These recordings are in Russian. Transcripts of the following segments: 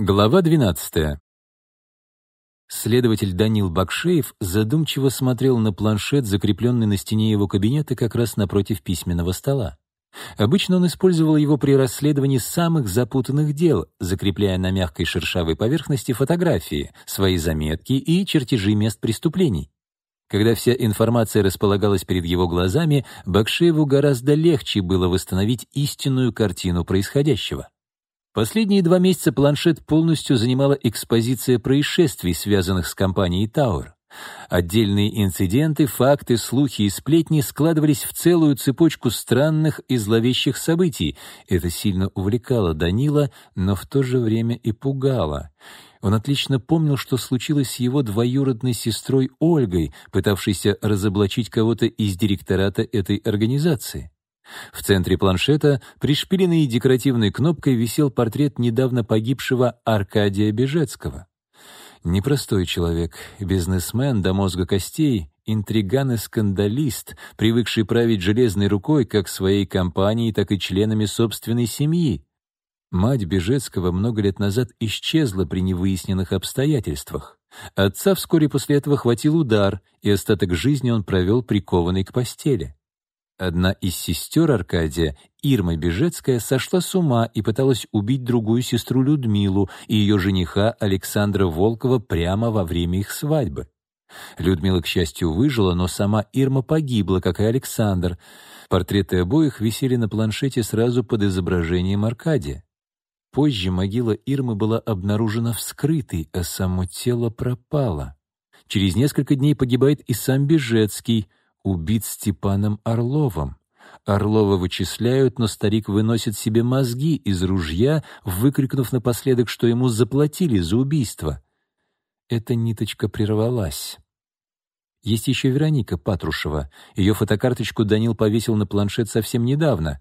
Глава 12. Следователь Данил Бакшеев задумчиво смотрел на планшет, закрепленный на стене его кабинета как раз напротив письменного стола. Обычно он использовал его при расследовании самых запутанных дел, закрепляя на мягкой шершавой поверхности фотографии, свои заметки и чертежи мест преступлений. Когда вся информация располагалась перед его глазами, Бакшееву гораздо легче было восстановить истинную картину происходящего. Последние два месяца планшет полностью занимала экспозиция происшествий, связанных с компанией Тауэр. Отдельные инциденты, факты, слухи и сплетни складывались в целую цепочку странных и зловещих событий. Это сильно увлекало Данила, но в то же время и пугало. Он отлично помнил, что случилось с его двоюродной сестрой Ольгой, пытавшейся разоблачить кого-то из директората этой организации. В центре планшета, пришпиленный декоративной кнопкой, висел портрет недавно погибшего Аркадия Бежецкого. Непростой человек, бизнесмен до мозга костей, интриган и скандалист, привыкший править железной рукой как своей компанией, так и членами собственной семьи. Мать Бежецкого много лет назад исчезла при невыясненных обстоятельствах. Отца вскоре после этого хватил удар, и остаток жизни он провел прикованный к постели. Одна из сестер Аркадия, Ирма Бежецкая, сошла с ума и пыталась убить другую сестру Людмилу и ее жениха Александра Волкова прямо во время их свадьбы. Людмила, к счастью, выжила, но сама Ирма погибла, как и Александр. Портреты обоих висели на планшете сразу под изображением Аркадия. Позже могила Ирмы была обнаружена вскрытой, а само тело пропало. Через несколько дней погибает и сам Бежецкий — убит Степаном Орловым. Орлова вычисляют, но старик выносит себе мозги из ружья, выкрикнув напоследок, что ему заплатили за убийство. Эта ниточка прервалась. Есть еще Вероника Патрушева. Ее фотокарточку Данил повесил на планшет совсем недавно.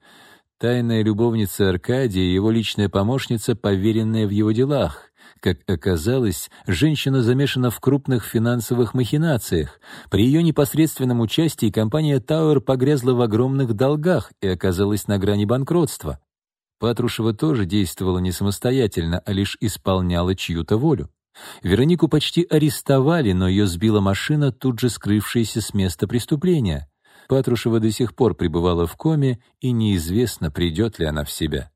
Тайная любовница Аркадия, его личная помощница, поверенная в его делах. Как оказалось, женщина замешана в крупных финансовых махинациях. При ее непосредственном участии компания Тауэр погрязла в огромных долгах и оказалась на грани банкротства. Патрушева тоже действовала не самостоятельно, а лишь исполняла чью-то волю. Веронику почти арестовали, но ее сбила машина, тут же скрывшаяся с места преступления. Патрушева до сих пор пребывала в коме, и неизвестно, придет ли она в себя.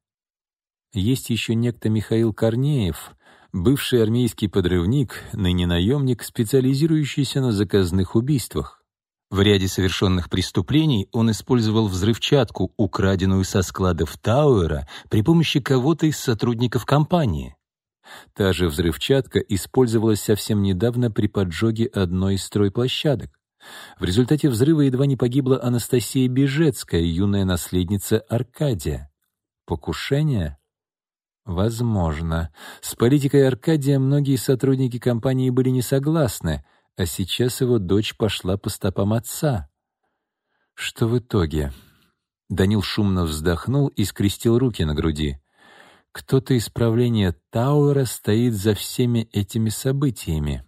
Есть еще некто Михаил Корнеев, бывший армейский подрывник, ныне наемник, специализирующийся на заказных убийствах. В ряде совершенных преступлений он использовал взрывчатку, украденную со складов Тауэра, при помощи кого-то из сотрудников компании. Та же взрывчатка использовалась совсем недавно при поджоге одной из стройплощадок. В результате взрыва едва не погибла Анастасия Бежецкая, юная наследница Аркадия. Покушение? Возможно. С политикой Аркадия многие сотрудники компании были не согласны, а сейчас его дочь пошла по стопам отца. Что в итоге? Данил шумно вздохнул и скрестил руки на груди. Кто-то из правления Тауэра стоит за всеми этими событиями.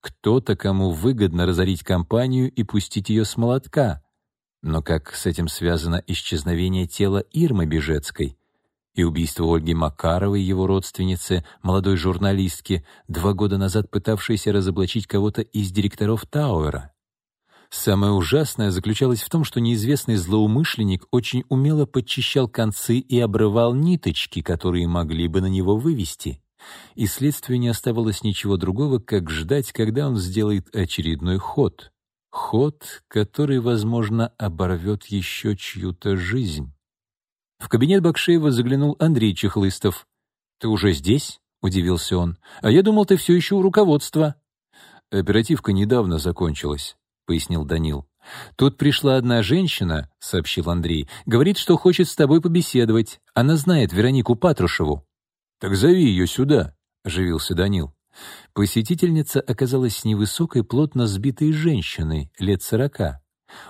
Кто-то, кому выгодно разорить компанию и пустить ее с молотка. Но как с этим связано исчезновение тела Ирмы Бежецкой? И убийство Ольги Макаровой, его родственницы, молодой журналистки, два года назад пытавшейся разоблачить кого-то из директоров Тауэра. Самое ужасное заключалось в том, что неизвестный злоумышленник очень умело подчищал концы и обрывал ниточки, которые могли бы на него вывести. И следствию не оставалось ничего другого, как ждать, когда он сделает очередной ход. Ход, который, возможно, оборвет еще чью-то жизнь. В кабинет Бакшеева заглянул Андрей Чехлыстов. «Ты уже здесь?» — удивился он. «А я думал, ты все еще у руководства». «Оперативка недавно закончилась», — пояснил Данил. «Тут пришла одна женщина», — сообщил Андрей, — «говорит, что хочет с тобой побеседовать. Она знает Веронику Патрушеву». «Так зови ее сюда», — оживился Данил. Посетительница оказалась невысокой, плотно сбитой женщиной, лет сорока.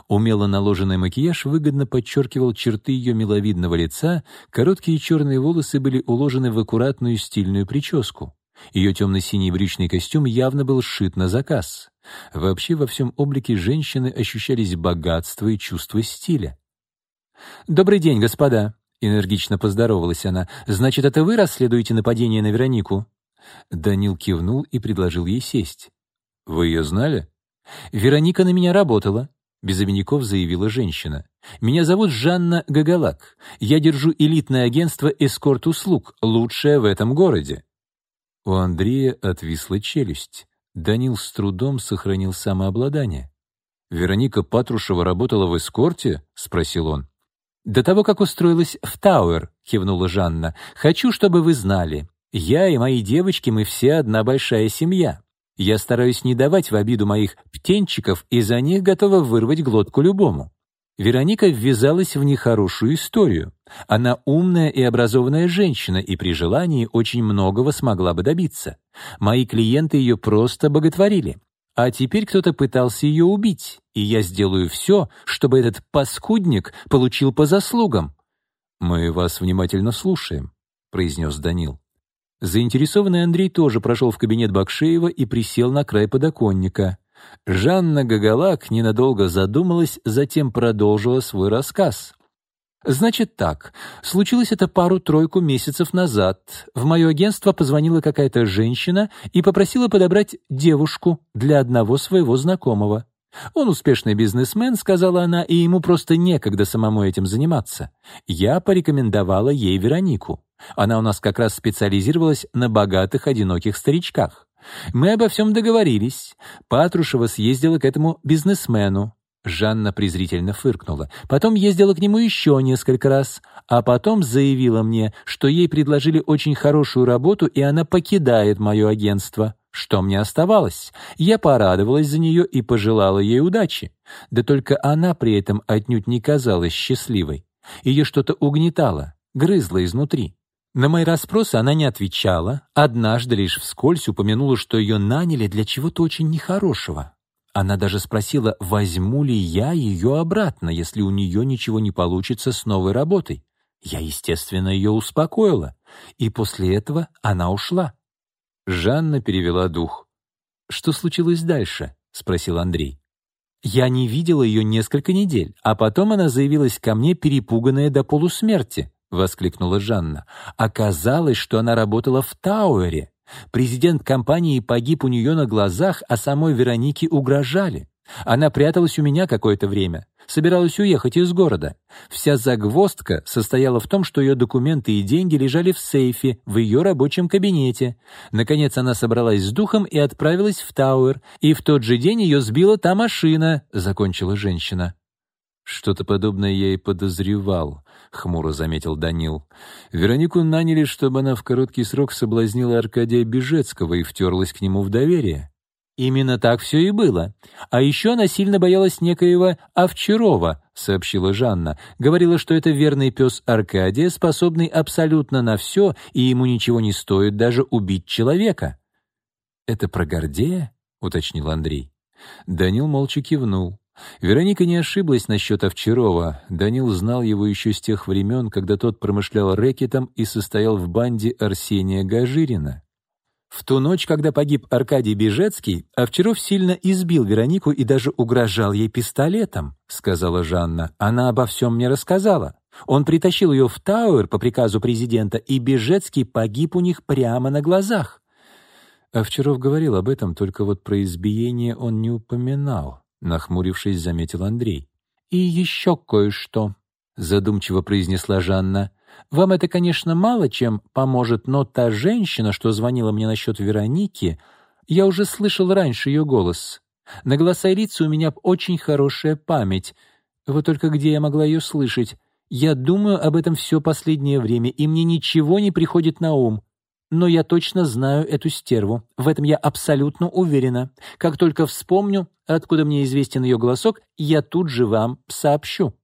Умело наложенный макияж выгодно подчеркивал черты ее миловидного лица, короткие черные волосы были уложены в аккуратную стильную прическу. Ее темно-синий брючный костюм явно был сшит на заказ. Вообще во всем облике женщины ощущались богатство и чувство стиля. «Добрый день, господа!» Энергично поздоровалась она. «Значит, это вы расследуете нападение на Веронику?» Данил кивнул и предложил ей сесть. «Вы ее знали?» «Вероника на меня работала», — без обиняков заявила женщина. «Меня зовут Жанна Гагалак. Я держу элитное агентство эскорт-услуг, лучшее в этом городе». У Андрея отвисла челюсть. Данил с трудом сохранил самообладание. «Вероника Патрушева работала в эскорте?» — спросил он. «До того, как устроилась в Тауэр», — кивнула Жанна, — «хочу, чтобы вы знали. Я и мои девочки, мы все одна большая семья. Я стараюсь не давать в обиду моих птенчиков и за них готова вырвать глотку любому. Вероника ввязалась в нехорошую историю. Она умная и образованная женщина и при желании очень многого смогла бы добиться. Мои клиенты ее просто боготворили. А теперь кто-то пытался ее убить, и я сделаю все, чтобы этот паскудник получил по заслугам. «Мы вас внимательно слушаем», — произнес Данил. Заинтересованный Андрей тоже прошел в кабинет Бакшеева и присел на край подоконника. Жанна Гагалак ненадолго задумалась, затем продолжила свой рассказ. «Значит так, случилось это пару-тройку месяцев назад. В мое агентство позвонила какая-то женщина и попросила подобрать девушку для одного своего знакомого. «Он успешный бизнесмен», — сказала она, — «и ему просто некогда самому этим заниматься. Я порекомендовала ей Веронику. Она у нас как раз специализировалась на богатых, одиноких старичках. Мы обо всем договорились. Патрушева съездила к этому бизнесмену. Жанна презрительно фыркнула. Потом ездила к нему еще несколько раз, а потом заявила мне, что ей предложили очень хорошую работу, и она покидает мое агентство. Что мне оставалось? Я порадовалась за нее и пожелала ей удачи. Да только она при этом отнюдь не казалась счастливой. Ее что-то угнетало, грызло изнутри. На мои расспросы она не отвечала, однажды лишь вскользь упомянула, что ее наняли для чего-то очень нехорошего. Она даже спросила, возьму ли я ее обратно, если у нее ничего не получится с новой работой. Я, естественно, ее успокоила, и после этого она ушла. Жанна перевела дух. «Что случилось дальше?» — спросил Андрей. «Я не видела ее несколько недель, а потом она заявилась ко мне, перепуганная до полусмерти», — воскликнула Жанна. «Оказалось, что она работала в Тауэре. Президент компании погиб у нее на глазах, а самой Веронике угрожали. Она пряталась у меня какое-то время, собиралась уехать из города. Вся загвоздка состояла в том, что ее документы и деньги лежали в сейфе в ее рабочем кабинете. Наконец она собралась с духом и отправилась в Тауэр, и в тот же день ее сбила та машина, закончила женщина. «Что-то подобное я и подозревал», — хмуро заметил Данил. «Веронику наняли, чтобы она в короткий срок соблазнила Аркадия Бежецкого и втерлась к нему в доверие. «Именно так все и было. А еще она сильно боялась некоего Овчарова», — сообщила Жанна. «Говорила, что это верный пес Аркадия, способный абсолютно на все, и ему ничего не стоит даже убить человека». «Это про Гордея?» — уточнил Андрей. Данил молча кивнул. Вероника не ошиблась насчет Овчарова. Данил знал его еще с тех времен, когда тот промышлял рэкетом и состоял в банде Арсения Гажирина. В ту ночь, когда погиб Аркадий Бежецкий, Овчаров сильно избил Веронику и даже угрожал ей пистолетом, сказала Жанна. Она обо всем мне рассказала. Он притащил ее в Тауэр по приказу президента, и Бежецкий погиб у них прямо на глазах. Овчаров говорил об этом, только вот про избиение он не упоминал, нахмурившись, заметил Андрей. «И еще кое-что», — задумчиво произнесла Жанна. Вам это, конечно, мало чем поможет, но та женщина, что звонила мне насчет Вероники, я уже слышал раньше ее голос. На голоса лица у меня очень хорошая память. Вот только где я могла ее слышать? Я думаю об этом все последнее время, и мне ничего не приходит на ум. Но я точно знаю эту стерву. В этом я абсолютно уверена. Как только вспомню, откуда мне известен ее голосок, я тут же вам сообщу.